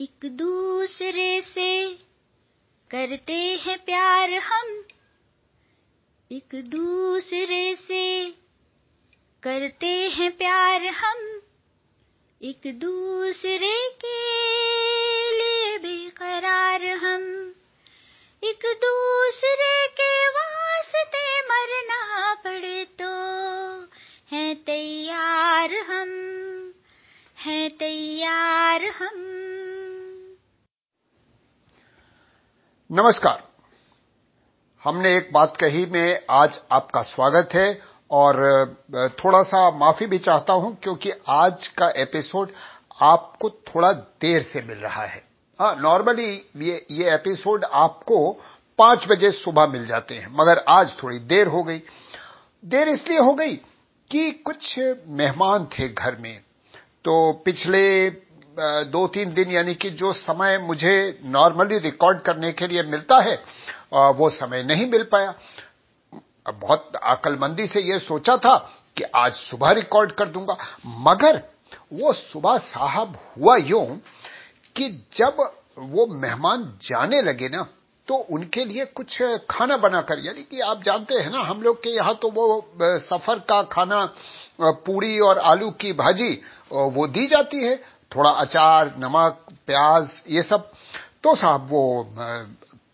एक दूसरे से करते हैं प्यार हम। एक दूसरे से करते हैं प्यार हम। एक दूसरे के लिए बेकरार हम। एक दूसरे के वास्ते मरना पड़े तो हैं तैयार हम। हैं तैयार हम। नमस्कार। हमने एक बात कही, में आज आपका स्वागत है और थोड़ा सा माफ़ी भी चाहता हूँ क्योंकि आज का एपिसोड आपको थोड़ा देर से मिल रहा है। हाँ नॉर्मली ये ये एपिसोड आपको पाँच बजे सुबह मिल जाते हैं, मगर आज थोड़ी देर हो गई। देर इसलिए हो गई कि कुछ मेहमान थे घर में तो पिछले दो तीन दिन यानी कि जो समय मुझे नॉर्मली रिकॉर्ड करने के लिए मिलता है वो समय नहीं मिल पाया। बहुत अकलमंदी से ये सोचा था कि आज सुबह रिकॉर्ड कर दूँगा, मगर वो सुबह साहब हुआ यूँ कि जब वो मेहमान जाने लगे ना तो उनके लिए कुछ खाना बनाकर, यानी कि आप जानते हैं ना, हम लोग के यहाँ तो वो सफ़र का खाना पूरी और आलू की भाजी वो दी जाती है। थोड़ा अचार, नमक, प्याज, ये सब। तो साहब, वो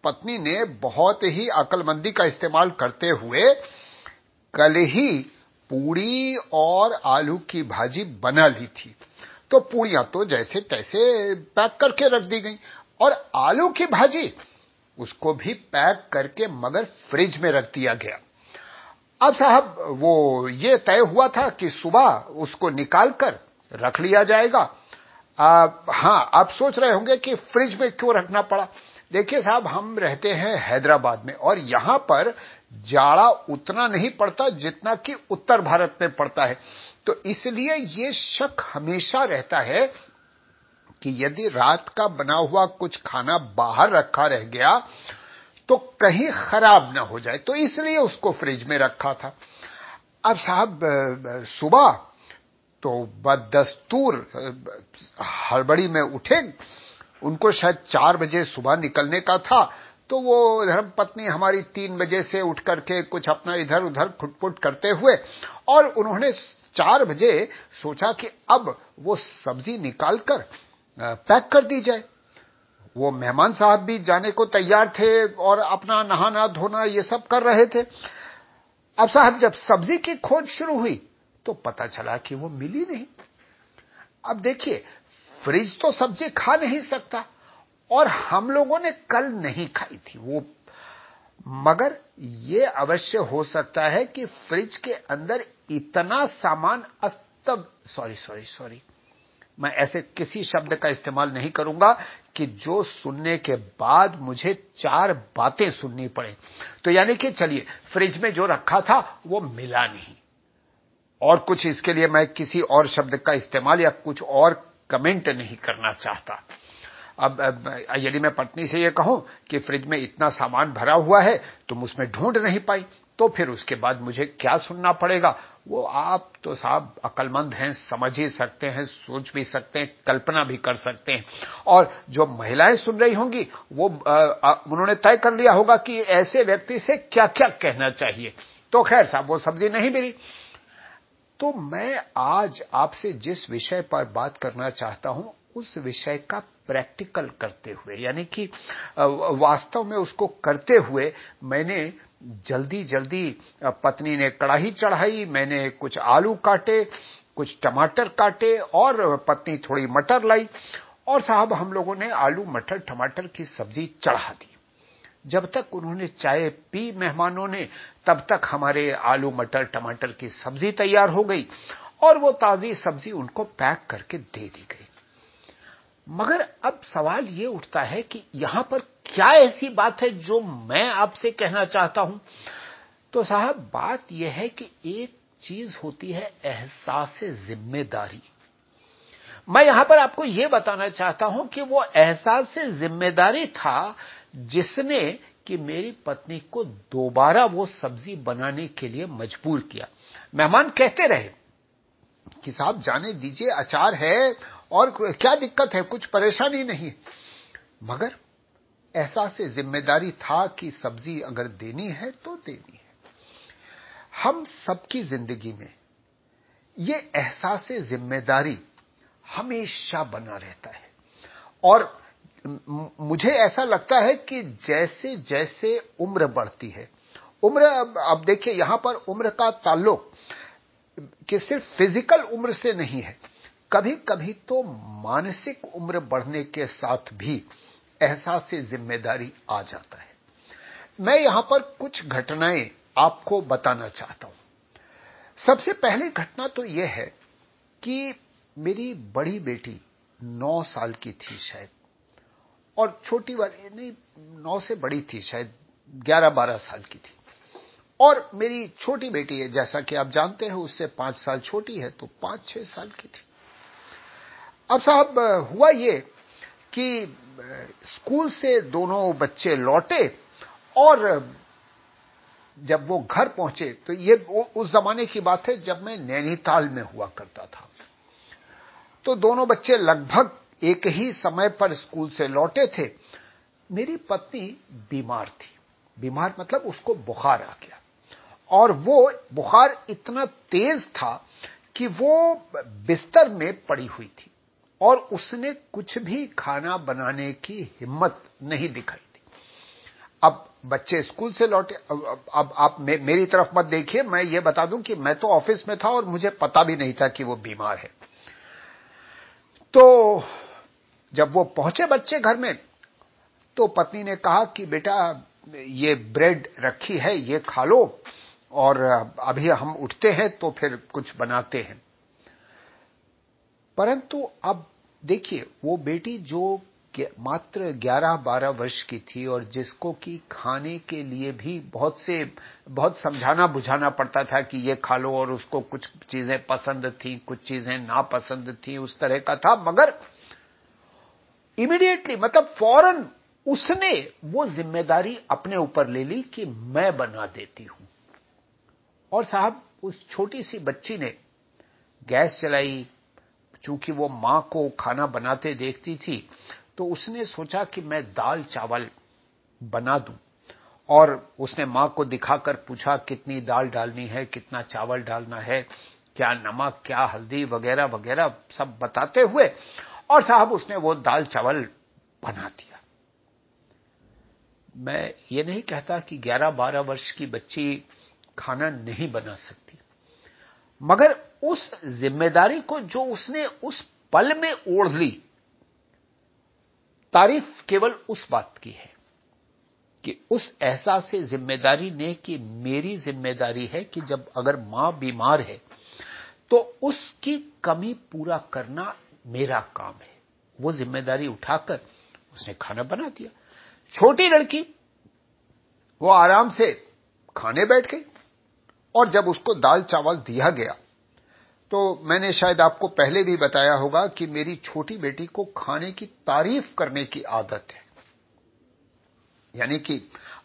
पत्नी ने बहुत ही अकलमंदी का इस्तेमाल करते हुए कल ही पूड़ी और आलू की भाजी बना ली थी। तो पूड़ियाँ तो जैसे तैसे पैक करके रख दी गई और आलू की भाजी उसको भी पैक करके मगर फ्रिज में रख दिया गया। अब साहब, वो ये तय हुआ था कि सुबह उसको निकालकर रख लिया जाएगा आ, हाँ आप सोच रहे होंगे कि फ्रिज में क्यों रखना पड़ा? देखिए साहब हम रहते हैं हैदराबाद में और यहाँ पर जाड़ा उतना नहीं पड़ता जितना कि उत्तर भारत में पड़ता है। तो इसलिए ये शक हमेशा रहता है कि यदि रात का बना हुआ कुछ खाना बाहर रखा रह गया तो कहीं खराब ना हो जाए। तो इसलिए उसको फ्रिज में रखा था। अब साहब सुबह तो बदस्तूर, हड़बड़ी में उठे। उनको शायद चार बजे सुबह निकलने का था। तो वो धर्म पत्नी हमारी तीन बजे से उठ करके कुछ अपना इधर उधर खुटपुट करते हुए और उन्होंने चार बजे सोचा कि अब वो सब्ज़ी निकालकर पैक कर दी जाए। वो मेहमान साहब भी जाने को तैयार थे और अपना नहाना धोना ये सब कर रहे थे। अब साहब जब सब्ज़ी की खोज शुरू हुई तो पता चला कि वो मिली नहीं। अब देखिए, फ्रिज तो सब्ज़ी खा नहीं सकता और हम लोगों ने कल नहीं खाई थी वो। मगर ये अवश्य हो सकता है कि फ्रिज के अंदर इतना सामान अस्तब सॉरी सॉरी सॉरी, मैं ऐसे किसी शब्द का इस्तेमाल नहीं करूँगा कि जो सुनने के बाद मुझे चार बातें सुननी पड़े। तो यानी कि चलिए, फ्रिज में जो रखा था वो मिला नहीं। और कुछ इसके लिए मैं किसी और शब्द का इस्तेमाल या कुछ और कमेंट नहीं करना चाहता। अब, अब यदि मैं पत्नी से यह कहूँ कि फ्रिज में इतना सामान भरा हुआ है तुम उसमें ढूंढ नहीं पाई तो फिर उसके बाद मुझे क्या सुनना पड़ेगा? वो आप तो साहब अकलमंद हैं समझ ही सकते हैं सोच भी सकते हैं कल्पना भी कर सकते हैं। और जो महिलाएँ सुन रही होंगी वो उन्होंने तय कर लिया होगा कि ऐसे व्यक्ति से क्या क्या कहना चाहिए। तो खैर साहब वो सब्ज़ी नहीं मिली। तो मैं आज आपसे जिस विषय पर बात करना चाहता हूँ, उस विषय का प्रैक्टिकल करते हुए, यानी कि वास्तव में उसको करते हुए मैंने जल्दी जल्दी पत्नी ने कढ़ाई चढ़ाई, मैंने कुछ आलू काटे, कुछ टमाटर काटे और पत्नी थोड़ी मटर लाई और साहब हम लोगों ने आलू, मटर, टमाटर की सब्ज़ी चढ़ा दी। जब तक उन्होंने चाय पी मेहमानों ने, तब तक हमारे आलू मटर, टमाटर की सब्ज़ी तैयार हो गई और वो ताजी सब्ज़ी उनको पैक करके दे दी गई। मगर अब सवाल ये उठता है कि यहाँ पर क्या ऐसी बात है जो मैं आपसे कहना चाहता हूँ? तो साहब, बात यह है कि एक चीज़ होती है एहसास ज़िम्मेदारी। मैं यहाँ पर आपको यह बताना चाहता हूँ कि वो एहसास ज़िम्मेदारी था जिसने कि मेरी पत्नी को दोबारा वो सब्ज़ी बनाने के लिए मजबूर किया। मेहमान कहते रहे कि साहब, जाने दीजिए, अचार है और क्या दिक्कत है? कुछ परेशानी नहीं। मगर एहसास ज़िम्मेदारी था कि सब्ज़ी अगर देनी है तो देनी है। हम सबकी ज़िंदगी में ये एहसास ज़िम्मेदारी हमेशा बना रहता है। और मुझे ऐसा लगता है कि जैसे जैसे उम्र बढ़ती है उम्र अब, अब देखिए यहाँ पर उम्र का ताल्लुक कि सिर्फ़ फ़िज़िकल उम्र से नहीं है कभी कभी तो मानसिक उम्र बढ़ने के साथ भी एहसास ज़िम्मेदारी आ जाता है। मैं यहाँ पर कुछ घटनाएँ आपको बताना चाहता हूँ। सबसे पहली घटना तो यह है कि मेरी बड़ी बेटी नौ साल की थी शायद। और छोटी वाली, नहीं, नौ से बड़ी थी, शायद ग्यारह बारह साल की थी। और मेरी छोटी बेटी है, जैसा कि आप जानते हैं, उससे पाँच साल छोटी है तो पाँच छह साल की थी। अब साहब, हुआ ये कि, स्कूल से दोनों बच्चे लौटे और जब वो घर पहुँचे तो ये उस जमाने की बात है जब मैं नैनीताल में हुआ करता था। तो दोनों बच्चे लगभग एक ही समय पर स्कूल से लौटे थे। मेरी पत्नी बीमार थी। बीमार मतलब उसको बुखार आ गया। और वो बुखार इतना तेज था कि वो बिस्तर में पड़ी हुई थी और उसने कुछ भी खाना बनाने की हिम्मत नहीं दिखाई थी। अब बच्चे स्कूल से लौटे अब, अब आप मे, मेरी तरफ़ मत देखिए मैं ये बता दूँ कि मैं तो ऑफ़िस में था और मुझे पता भी नहीं था कि वो बीमार है। तो जब वो पहुँचे बच्चे घर में तो पत्नी ने कहा कि बेटा, ये ब्रेड रखी है, ये खा लो, और अभी हम उठते हैं तो फिर कुछ बनाते हैं। परंतु अब देखिए, वो बेटी जो मात्र 11-12 वर्ष की थी और जिसको कि खाने के लिए भी बहुत से, बहुत समझाना बुझाना पड़ता था कि ये खा लो और उसको कुछ चीज़ें पसंद थी, कुछ चीज़ें नापसंद थी, उस तरह का था, मगर इमीडिएटली मतलब फ़ौरन उसने वो ज़िम्मेदारी अपने ऊपर ले ली कि मैं बना देती हूँ। और साहब, उस छोटी सी बच्ची ने गैस चलाई, चूँकि वो माँ को खाना बनाते देखती थी तो उसने सोचा कि मैं दाल चावल बना दूँ। और उसने माँ को दिखाकर पूछा, कितनी दाल डालनी है, कितना चावल डालना है, क्या नमक, क्या हल्दी वगैरह वगैरह सब बताते हुए और साहब उसने वो दाल चावल बना दिया। मैं ये नहीं कहता कि 11-12 वर्ष की बच्ची खाना नहीं बना सकती। मगर उस ज़िम्मेदारी को जो उसने उस पल में ओढ़ ली, तारीफ़ केवल उस बात की है कि उस एहसास से ज़िम्मेदारी ने कि मेरी ज़िम्मेदारी है कि जब अगर माँ बीमार है तो उसकी कमी पूरा करना मेरा काम है। वो ज़िम्मेदारी उठाकर उसने खाना बना दिया। छोटी लड़की, वो आराम से खाने बैठ गई और जब उसको दाल चावल दिया गया तो मैंने शायद आपको पहले भी बताया होगा कि मेरी छोटी बेटी को खाने की तारीफ़ करने की आदत है। यानी कि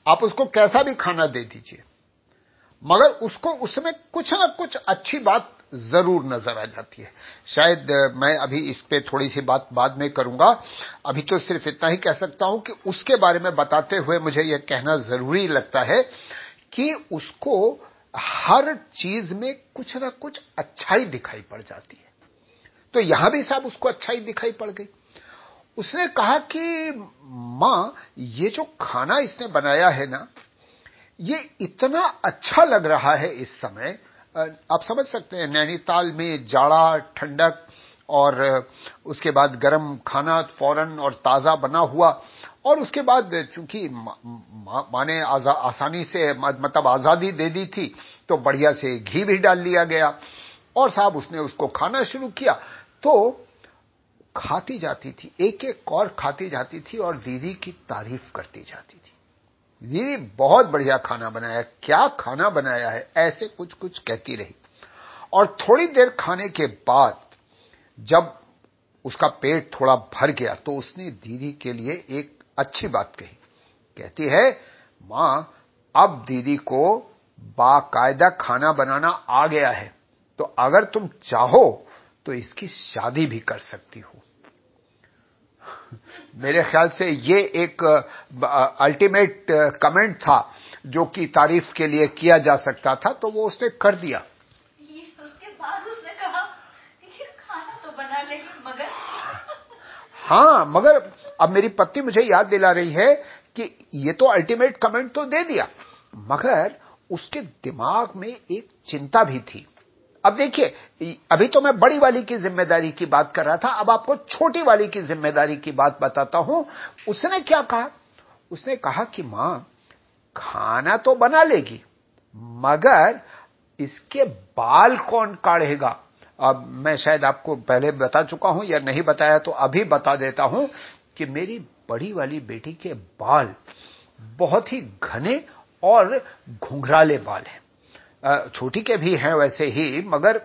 आप उसको कैसा भी खाना दे दीजिए, मगर उसको उसमें कुछ ना कुछ अच्छी बात ज़रूर नज़र आ जाती है। शायद मैं अभी इस पे थोड़ी सी बात बाद में करूँगा। अभी तो सिर्फ़ इतना ही कह सकता हूँ कि उसके बारे में बताते हुए मुझे यह कहना ज़रूरी लगता है कि उसको हर चीज़ में कुछ ना कुछ अच्छाई दिखाई पड़ जाती है। तो यहाँ भी साहब उसको अच्छाई दिखाई पड़ गई। उसने कहा कि, माँ, ये जो खाना इसने बनाया है ना, ये इतना अच्छा लग रहा है इस समय आप समझ सकते हैं, नैनीताल में जाड़ा, ठंडक और उसके बाद गर्म खाना फ़ौरन और ताज़ा बना हुआ और उसके बाद चूँकि माँ ने आसानी से मतलब आज़ादी दे दी थी तो बढ़िया से घी भी डाल लिया गया और साहब उसने उसको खाना शुरू किया। तो खाती जाती थी एक एक और खाती जाती थी और दीदी की तारीफ़ करती जाती थी। दीदी बहुत बढ़िया खाना बनाया क्या खाना बनाया है? ऐसे कुछ कुछ कहती रही। और थोड़ी देर खाने के बाद जब उसका पेट थोड़ा भर गया तो उसने दीदी के लिए एक अच्छी बात कही। कहती है, माँ, अब दीदी को बाकायदा खाना बनाना आ गया है। तो अगर तुम चाहो तो इसकी शादी भी कर सकती हूँ। मेरे ख्याल से ये एक अल्टीमेट कमेंट था जो कि तारीफ़ के लिए किया जा सकता था तो वो उसने कर दिया। उसके बाद उसने कहा कि खाना तो बना लेगी मगर हाँ मगर अब मेरी पत्नी मुझे याद दिला रही है कि ये तो अल्टीमेट कमेंट तो दे दिया मगर उसके दिमाग में एक चिंता भी थी। अब देखिए, अभी तो मैं बड़ी वाली की ज़िम्मेदारी की बात कर रहा था, अब आपको छोटी वाली की ज़िम्मेदारी की बात बताता हूँ। उसने क्या कहा? उसने कहा कि माँ, खाना तो बना लेगी, मगर इसके बाल कौन काढ़ेगा? अब मैं शायद आपको पहले बता चुका हूँ या नहीं बताया तो अभी बता देता हूँ कि मेरी बड़ी वाली बेटी के बाल बहुत ही घने और घुंघराले बाल हैं। छोटी के भी हैं वैसे ही, मगर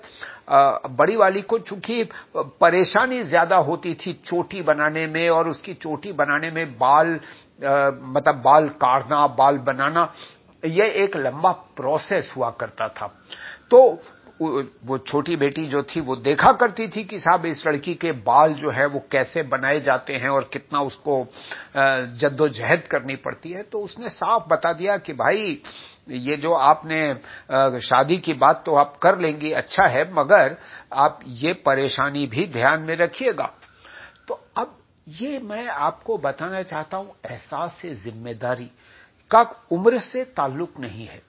बड़ी वाली को चूँकि परेशानी ज़्यादा होती थी चोटी बनाने में और उसकी चोटी बनाने में बाल मतलब बाल काटना, बाल बनाना यह एक लंबा प्रोसेस हुआ करता था। तो वो छोटी बेटी जो थी, वो देखा करती थी कि साहब, इस लड़की के बाल जो है वो कैसे बनाए जाते हैं और कितना उसको जद्दोजहद करनी पड़ती है। तो उसने साफ़ बता दिया कि भाई, ये जो आपने शादी की बात तो आप कर लेंगी अच्छा है, मगर आप ये परेशानी भी ध्यान में रखिएगा। तो अब ये मैं आपको बताना चाहता हूँ, एहसास से ज़िम्मेदारी का उम्र से ताल्लुक नहीं है।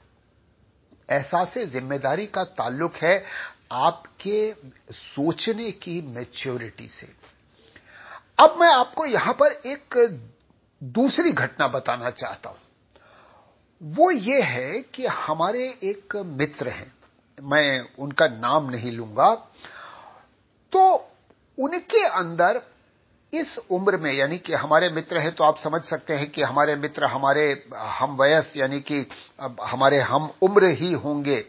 एहसास ज़िम्मेदारी का ताल्लुक है आपके सोचने की मैच्योरिटी से। अब मैं आपको यहाँ पर एक दूसरी घटना बताना चाहता हूँ। वो ये है कि हमारे एक मित्र हैं, मैं उनका नाम नहीं लूँगा तो उनके अंदर इस उम्र में, यानी कि हमारे मित्र हैं तो आप समझ सकते हैं कि हमारे मित्र, हमारे हम वयस यानी कि हमारे हम उम्र ही होंगे।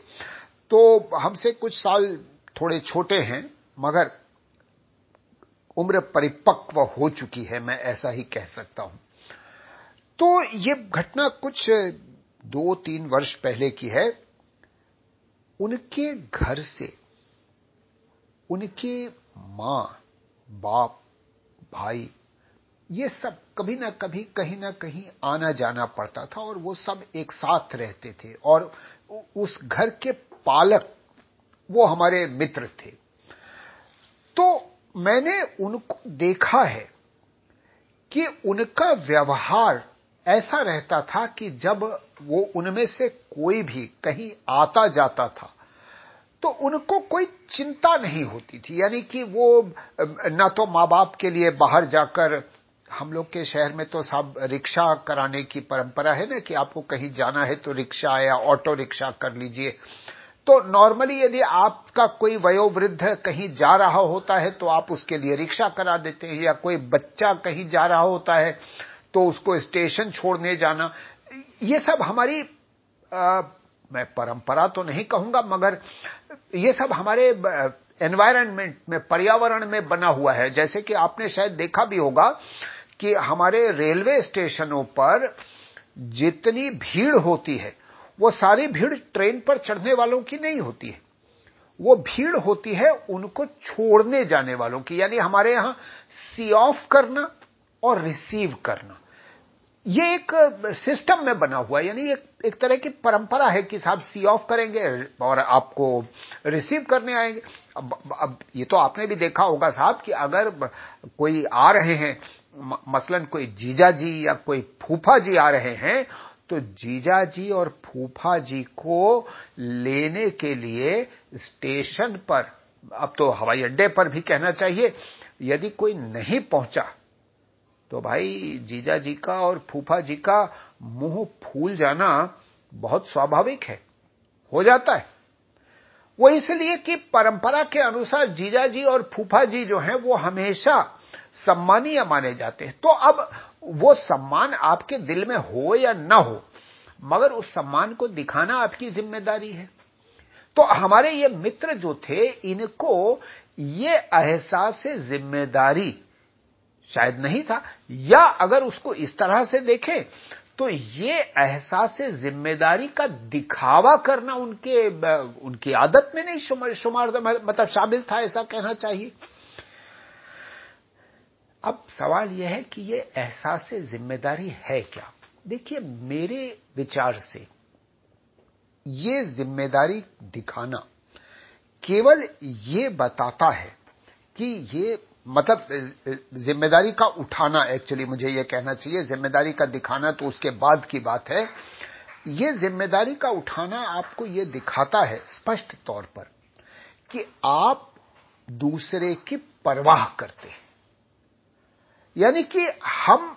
तो हमसे कुछ साल थोड़े छोटे हैं, मगर उम्र परिपक्व हो चुकी है, मैं ऐसा ही कह सकता हूँ। तो ये घटना कुछ दो तीन वर्ष पहले की है। उनके घर से उनके माँ बाप भाई, ये सब कभी ना कभी, कहीं ना कहीं आना जाना पड़ता था और वो सब एक साथ रहते थे और उस घर के पालक वो हमारे मित्र थे। तो मैंने उनको देखा है कि उनका व्यवहार ऐसा रहता था कि जब वो उनमें से कोई भी कहीं आता जाता था तो उनको कोई चिंता नहीं होती थी। यानी कि वो न तो माँ बाप के लिए बाहर जाकर हम लोग के शहर में तो साहब रिक्शा कराने की परंपरा है ना कि आपको कहीं जाना है तो रिक्शा या ऑटो रिक्शा कर लीजिए। तो नॉर्मली यदि आपका कोई वयोवृद्ध कहीं जा रहा होता है तो आप उसके लिए रिक्शा करा देते हैं या कोई बच्चा कहीं जा रहा होता है तो उसको स्टेशन छोड़ने जाना। ये सब हमारी मैं परंपरा तो नहीं कहूँगा, मगर ये सब हमारे एनवायरनमेंट में, पर्यावरण में बना हुआ है। जैसे कि आपने शायद देखा भी होगा कि हमारे रेलवे स्टेशनों पर जितनी भीड़ होती है, वो सारी भीड़ ट्रेन पर चढ़ने वालों की नहीं होती है। वो भीड़ होती है उनको छोड़ने जाने वालों की, यानी हमारे यहाँ सी ऑफ़ करना और रिसीव करना। ये एक सिस्टम में बना हुआ है यानी एक, एक तरह की परंपरा है कि साहब सी ऑफ़ करेंगे और आपको रिसीव करने आएँगे। अब, अब ये तो आपने भी देखा होगा साहब कि अगर कोई आ रहे हैं मसलन कोई जीजा जी या कोई फूफा जी आ रहे हैं तो जीजा जी और फूफा जी को लेने के लिए स्टेशन पर अब तो हवाई अड्डे पर भी कहना चाहिए यदि कोई नहीं पहुँचा तो भाई, जीजा जी का और फूफा जी का मुँह फूल जाना बहुत स्वाभाविक है। हो जाता है। वो इसलिए कि परंपरा के अनुसार जीजा जी और फूफा जी जो हैं, वो हमेशा सम्मानीय माने जाते हैं। तो अब वो सम्मान आपके दिल में हो या ना हो, मगर उस सम्मान को दिखाना आपकी ज़िम्मेदारी है। तो हमारे ये मित्र जो थे, इनको ये एहसास ज़िम्मेदारी शायद नहीं था, या अगर उसको इस तरह से देखें तो ये एहसास, ज़िम्मेदारी का दिखावा करना उनके, उनकी आदत में नहीं शुमार मतलब शामिल था, ऐसा कहना चाहिए। अब सवाल यह है कि ये एहसास, ज़िम्मेदारी है क्या? देखिए, मेरे विचार से ये ज़िम्मेदारी दिखाना केवल ये बताता है कि ये मतलब ज़िम्मेदारी का उठाना एक्चुअली मुझे यह कहना चाहिए, ज़िम्मेदारी का दिखाना तो उसके बाद की बात है। ये ज़िम्मेदारी का उठाना आपको ये दिखाता है स्पष्ट तौर पर कि आप दूसरे की परवाह करते हैं। यानी कि हम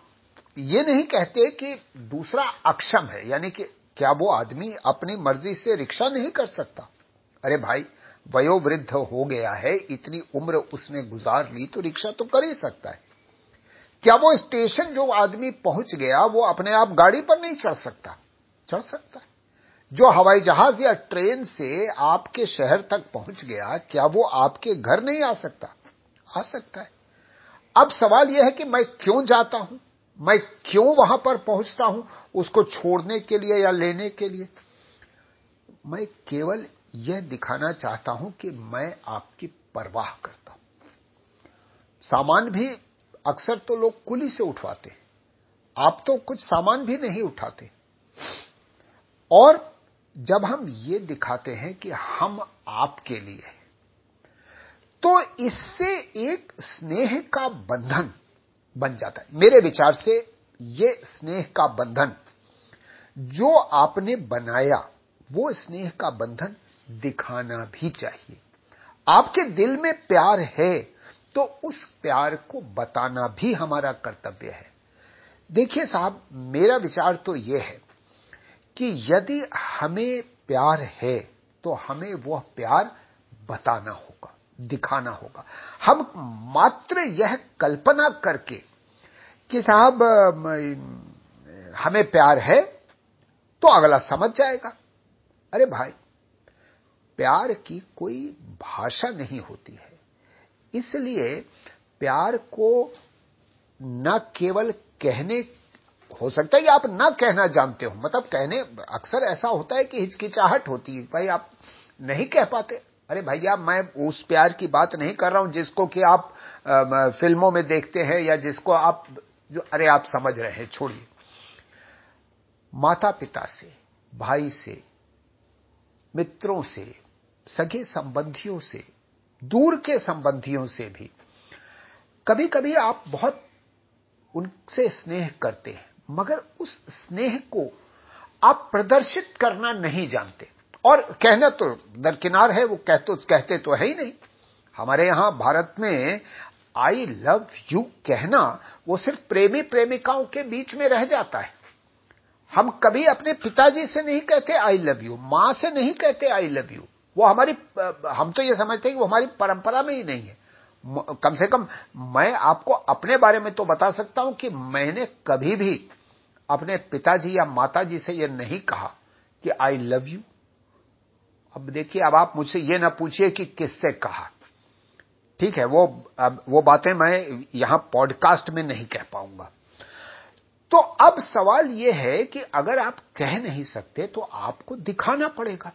ये नहीं कहते कि दूसरा अक्षम है, यानी कि क्या वो आदमी अपनी मर्ज़ी से रिक्शा नहीं कर सकता? अरे भाई वयोवृद्ध हो गया है, इतनी उम्र उसने गुजार ली तो रिक्शा तो कर ही सकता है। क्या वो स्टेशन जो आदमी पहुँच गया, वो अपने आप गाड़ी पर नहीं चढ़ सकता? चढ़ सकता है। जो हवाई जहाज़ या ट्रेन से आपके शहर तक पहुँच गया, क्या वो आपके घर नहीं आ सकता? आ सकता है। अब सवाल यह है कि मैं क्यों जाता हूँ? मैं क्यों वहाँ पर पहुँचता हूँ? उसको छोड़ने के लिए या लेने के लिए? मैं केवल यह दिखाना चाहता हूँ कि मैं आपकी परवाह करता हूँ। सामान भी अक्सर तो लोग कुली से उठवाते हैं। आप तो कुछ सामान भी नहीं उठाते। और जब हम ये दिखाते हैं कि हम आपके लिए तो इससे एक स्नेह का बंधन बन जाता है। मेरे विचार से ये स्नेह का बंधन, जो आपने बनाया, वो स्नेह का बंधन दिखाना भी चाहिए। आपके दिल में प्यार है तो उस प्यार को बताना भी हमारा कर्तव्य है। देखिए साहब, मेरा विचार तो यह है कि यदि हमें प्यार है तो हमें वह प्यार बताना होगा, दिखाना होगा। हम मात्र यह कल्पना करके कि साहब हमें प्यार है तो अगला समझ जाएगा। अरे भाई प्यार की कोई भाषा नहीं होती है। इसलिए प्यार को न केवल कहने, हो सकता है कि आप न कहना जानते हो मतलब कहने, अक्सर ऐसा होता है कि हिचकिचाहट होती है, भाई आप नहीं कह पाते। अरे भैया मैं उस प्यार की बात नहीं कर रहा हूँ जिसको कि आप फ़िल्मों में देखते हैं या जिसको आप, जो, अरे आप समझ रहे हैं, छोड़िए। माता पिता से, भाई से, मित्रों से सगे संबंधियों से, दूर के संबंधियों से भी। कभी कभी आप बहुत उनसे स्नेह करते हैं, मगर उस स्नेह को आप प्रदर्शित करना नहीं जानते। और कहना तो दरकिनार है, वो कहते कहते तो है ही नहीं। हमारे यहाँ भारत में आई लव यू कहना, वो सिर्फ़ प्रेमी प्रेमिकाओं के बीच में रह जाता है। हम कभी अपने पिताजी से नहीं कहते आई लव यू माँ से नहीं कहते आई लव यू वो हमारी, हम तो ये समझते हैं कि वो हमारी परंपरा में ही नहीं है। कम से कम मैं आपको अपने बारे में तो बता सकता हूँ कि मैंने कभी भी अपने पिताजी या माताजी से यह नहीं कहा कि आई लव यू अब देखिए, अब आप मुझसे ये ना पूछिए कि किससे कहा। ठीक है, वो, अब वो बातें मैं यहाँ पॉडकास्ट में नहीं कह पाऊँगा। तो अब सवाल यह है कि अगर आप कह नहीं सकते तो आपको दिखाना पड़ेगा।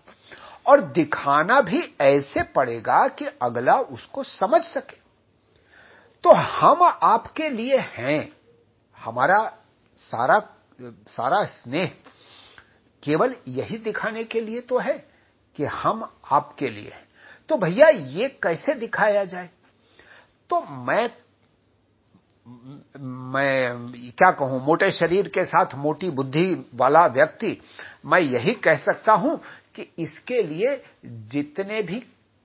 और दिखाना भी ऐसे पड़ेगा कि अगला उसको समझ सके। तो हम आपके लिए हैं, हमारा सारा सारा स्नेह। केवल यही दिखाने के लिए तो है कि हम आपके लिए हैं। तो भैया, ये कैसे दिखाया जाए? तो मैं मैं क्या कहूँ, मोटे शरीर के साथ मोटी बुद्धि वाला व्यक्ति, मैं यही कह सकता हूँ कि इसके लिए जितने भी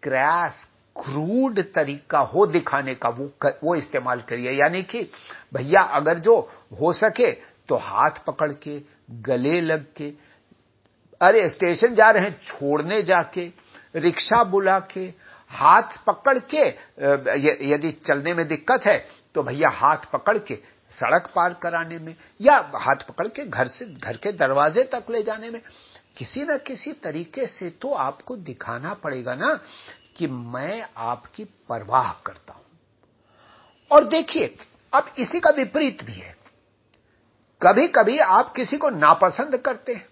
क्रैस क्रूड तरीका हो दिखाने का वो कर, वो इस्तेमाल करिए। यानी कि भैया अगर जो हो सके तो हाथ पकड़ के गले लग के अरे स्टेशन जा रहे हैं छोड़ने जाके रिक्शा बुला के हाथ पकड़ के यदि चलने में दिक्कत है तो भैया हाथ पकड़ के सड़क पार कराने में या हाथ पकड़ के घर से घर के दरवाजे तक ले जाने में। किसी न किसी तरीके से तो आपको दिखाना पड़ेगा ना कि मैं आपकी परवाह करता हूँ। और देखिए, अब इसी का विपरीत भी है। कभी कभी आप किसी को नापसंद करते हैं।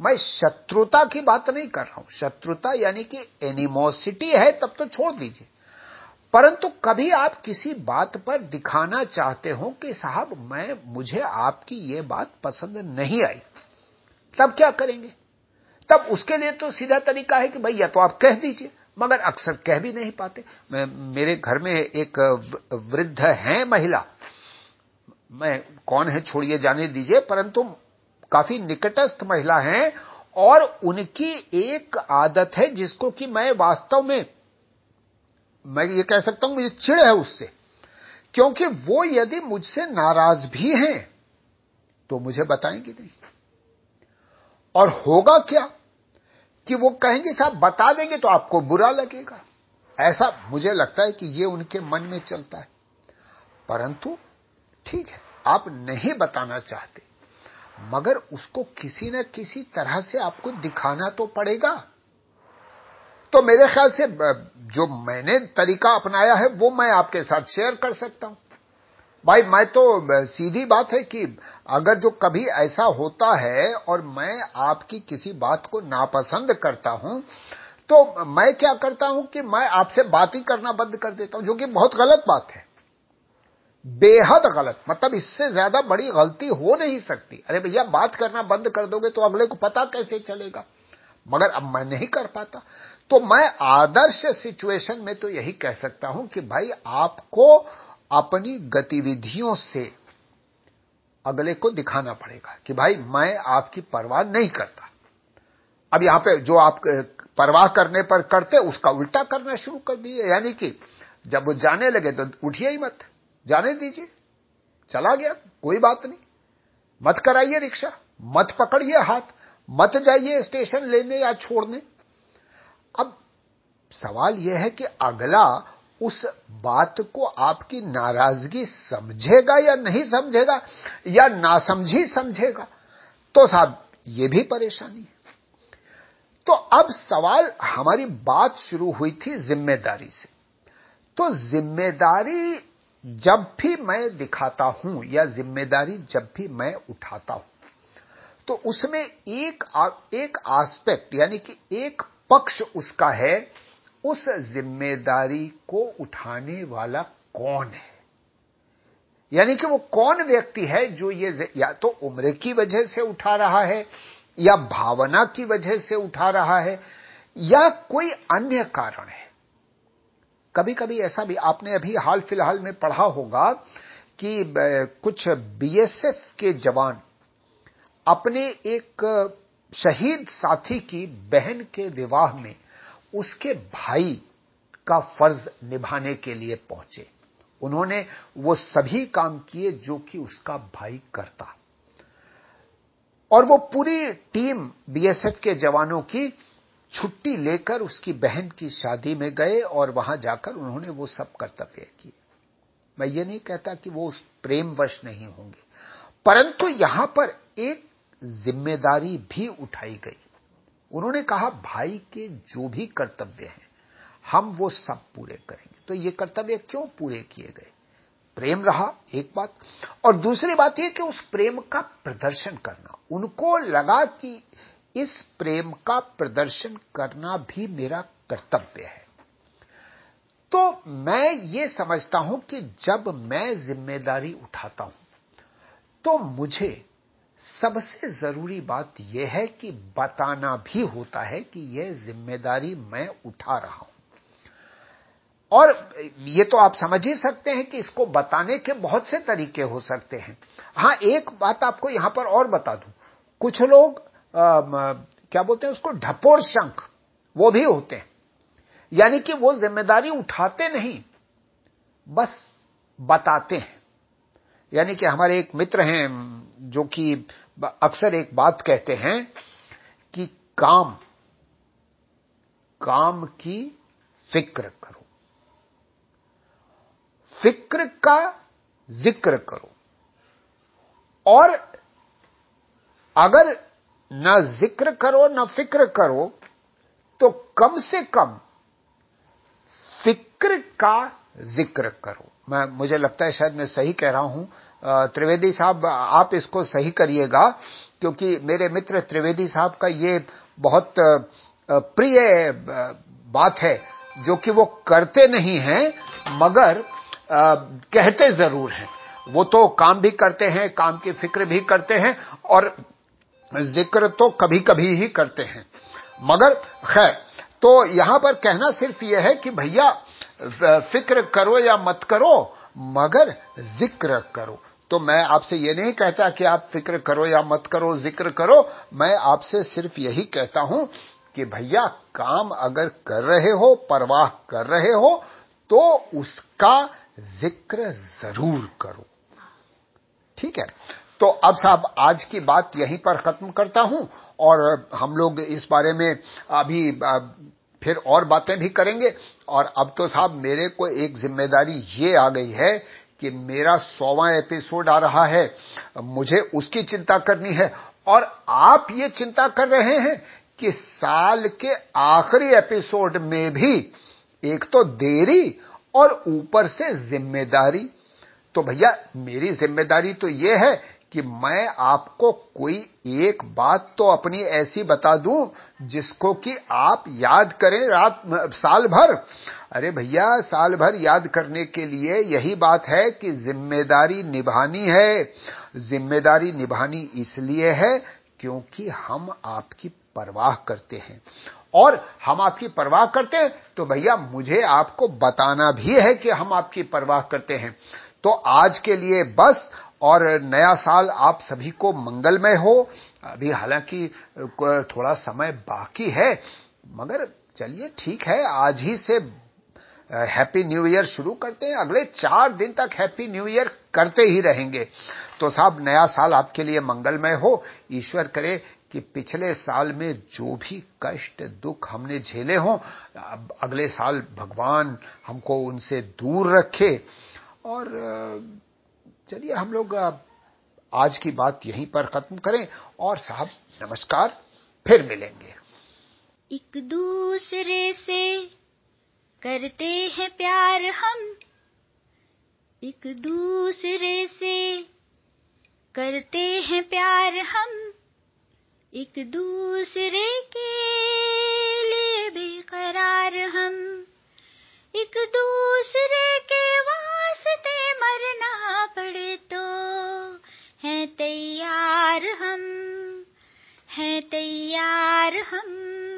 मैं शत्रुता की बात नहीं कर रहा हूँ। शत्रुता यानी कि एनिमोसिटी है, तब तो छोड़ दीजिए। परंतु कभी आप किसी बात पर दिखाना चाहते हो कि साहब, मैं, मुझे आपकी ये बात पसंद नहीं आई, तब क्या करेंगे? तब उसके लिए तो सीधा तरीका है कि भाई, या तो आप कह दीजिए। मगर अक्सर कह भी नहीं पाते। मेरे घर में एक वृद्ध है महिला। मैं, कौन है छोड़िए जाने दीजिए, परंतु काफ़ी निकटस्थ महिला हैं और उनकी एक आदत है जिसको कि मैं वास्तव में, मैं ये कह सकता हूँ, मुझे चिड़ है उससे। क्योंकि वो यदि मुझसे नाराज़ भी हैं तो मुझे बताएँगे नहीं। और होगा क्या? कि वो कहेंगे, साहब, बता देंगे तो आपको बुरा लगेगा। ऐसा मुझे लगता है कि ये उनके मन में चलता है। परंतु ठीक है, आप नहीं बताना चाहते, मगर उसको किसी न किसी तरह से आपको दिखाना तो पड़ेगा। तो मेरे ख्याल से जो मैंने तरीका अपनाया है, वो मैं आपके साथ शेयर कर सकता हूँ। भाई, मैं तो सीधी बात है कि अगर जो कभी ऐसा होता है और मैं आपकी किसी बात को नापसंद करता हूँ तो मैं क्या करता हूँ कि मैं आपसे बात ही करना बंद कर देता हूँ, जो कि बहुत गलत बात है। बेहद गलत मतलब इससे ज़्यादा बड़ी गलती हो नहीं सकती। अरे भैया, बात करना बंद कर दोगे तो अगले को पता कैसे चलेगा? मगर अब मैं नहीं कर पाता। तो मैं आदर्श सिचुएशन में तो यही कह सकता हूँ कि भाई, आपको अपनी गतिविधियों से अगले को दिखाना पड़ेगा कि भाई, मैं आपकी परवाह नहीं करता। अब यहाँ पे जो आप परवाह करने पर करते, उसका उल्टा करना शुरू कर दिए यानी कि जब वो जाने लगे तो उठिए ही मत, जाने दीजिए। चला गया, कोई बात नहीं। मत कराइए रिक्शा, मत पकड़िए हाथ, मत जाइए स्टेशन लेने या छोड़ने। अब सवाल यह है कि अगला उस बात को आपकी नाराज़गी समझेगा या नहीं समझेगा या नासमझी समझेगा तो साहब ये भी परेशानी है। तो अब सवाल हमारी बात शुरू हुई थी ज़िम्मेदारी से। तो ज़िम्मेदारी जब भी मैं दिखाता हूँ या ज़िम्मेदारी जब भी मैं उठाता हूँ तो उसमें एक आ, एक आस्पेक्ट यानी कि एक पक्ष उसका है उस ज़िम्मेदारी को उठाने वाला कौन है? यानी कि वो कौन व्यक्ति है जो ये या तो उम्र की वजह से उठा रहा है, या भावना की वजह से उठा रहा है, या कोई अन्य कारण है? कभी कभी ऐसा भी, आपने अभी हाल फ़िलहाल में पढ़ा होगा कि कुछ बीएसएफ के जवान अपने एक शहीद साथी की बहन के विवाह में उसके भाई का फ़र्ज़ निभाने के लिए पहुँचे। उन्होंने वो सभी काम किए जो कि उसका भाई करता। और वो पूरी टीम बीएसएफ के जवानों की छुट्टी लेकर उसकी बहन की शादी में गए और वहाँ जाकर उन्होंने वो सब कर्तव्य किए। मैं ये नहीं कहता कि वो उस प्रेमवश नहीं होंगे, परंतु यहाँ पर एक ज़िम्मेदारी भी उठाई गई। उन्होंने कहा, भाई के जो भी कर्तव्य हैं, हम वो सब पूरे करेंगे। तो ये कर्तव्य क्यों पूरे किए गए? प्रेम रहा, एक बात। और दूसरी बात यह कि उस प्रेम का प्रदर्शन करना। उनको लगा कि इस प्रेम का प्रदर्शन करना भी मेरा कर्तव्य है। तो मैं ये समझता हूँ कि जब मैं ज़िम्मेदारी उठाता हूँ तो मुझे सबसे ज़रूरी बात यह है कि बताना भी होता है कि यह ज़िम्मेदारी मैं उठा रहा हूँ। और ये तो आप समझ ही सकते हैं कि इसको बताने के बहुत से तरीके हो सकते हैं। हाँ एक बात आपको यहाँ पर और बता दूँ। कुछ लोग आ, क्या बोलते हैं उसको ढपोर शंख वो भी होते हैं। यानी कि वो ज़िम्मेदारी उठाते नहीं बस बताते हैं। यानी कि हमारे एक मित्र हैं, जो कि अक्सर एक बात कहते हैं कि काम काम की फ़िक्र करो। फ़िक्र का ज़िक्र करो। और अगर न ज़िक्र करो, न फ़िक्र करो तो कम से कम फ़िक्र का ज़िक्र करो। मैं, मुझे लगता है शायद मैं सही कह रहा हूँ। त्रिवेदी साहब, आप इसको सही करिएगा, क्योंकि मेरे मित्र त्रिवेदी साहब का ये बहुत प्रिय बात है, जो कि वो करते नहीं हैं, मगर कहते ज़रूर हैं। वो तो काम भी करते हैं, काम की फ़िक्र भी करते हैं, और ज़िक्र तो कभी कभी ही करते हैं। मगर, खैर तो यहाँ पर कहना सिर्फ़ यह है कि भैया फ़िक्र करो या मत करो, मगर ज़िक्र करो। तो मैं आपसे ये नहीं कहता कि आप फ़िक्र करो या मत करो, ज़िक्र करो। मैं आपसे सिर्फ़ यही कहता हूँ कि भैया, काम अगर कर रहे हो, परवाह कर रहे हो तो उसका ज़िक्र ज़रूर करो। ठीक है? तो अब साहब, आज की बात यहीं पर खत्म करता हूँ और हम लोग इस बारे में अभी फिर और बातें भी करेंगे। और अब तो साहब मेरे को एक ज़िम्मेदारी ये आ गई है कि मेरा सौवा एपिसोड आ रहा है। मुझे उसकी चिंता करनी है। और आप ये चिंता कर रहे हैं कि साल के आखिरी एपिसोड में भी एक तो देरी और ऊपर से ज़िम्मेदारी। तो भैया, मेरी ज़िम्मेदारी तो ये है कि मैं आपको कोई एक बात तो अपनी ऐसी बता दूँ जिसको कि आप याद करें रात, साल भर। अरे भैया, साल भर याद करने के लिए यही बात है कि ज़िम्मेदारी निभानी है। ज़िम्मेदारी निभानी इसलिए है क्योंकि हम आपकी परवाह करते हैं। और हम आपकी परवाह करते हैं तो भैया मुझे आपको बताना भी है कि हम आपकी परवाह करते हैं। तो आज के लिए बस और नया साल आप सभी को मंगलमय हो। अभी हालाँकि थोड़ा समय बाकी है, मगर चलिए ठीक है, आज ही से हैप्पी न्यू ईयर शुरू करते हैं। अगले चार दिन तक हैप्पी न्यू ईयर करते ही रहेंगे। तो साहब, नया साल आपके लिए मंगलमय हो। ईश्वर करे कि पिछले साल में जो भी कष्ट, दुख हमने झेले हों अगले साल भगवान हमको उनसे दूर रखे। और चलिए हम लोग आज की बात यहीं पर खत्म करें और साहब, नमस्कार, फिर मिलेंगे। एक दूसरे से करते हैं प्यार हम। एक दूसरे से करते हैं प्यार हम। एक दूसरे के लिए बेकरार हम। एक दूसरे के वास्ते मरना पड़े तो हैं तैयार हम हैं तैयार हम।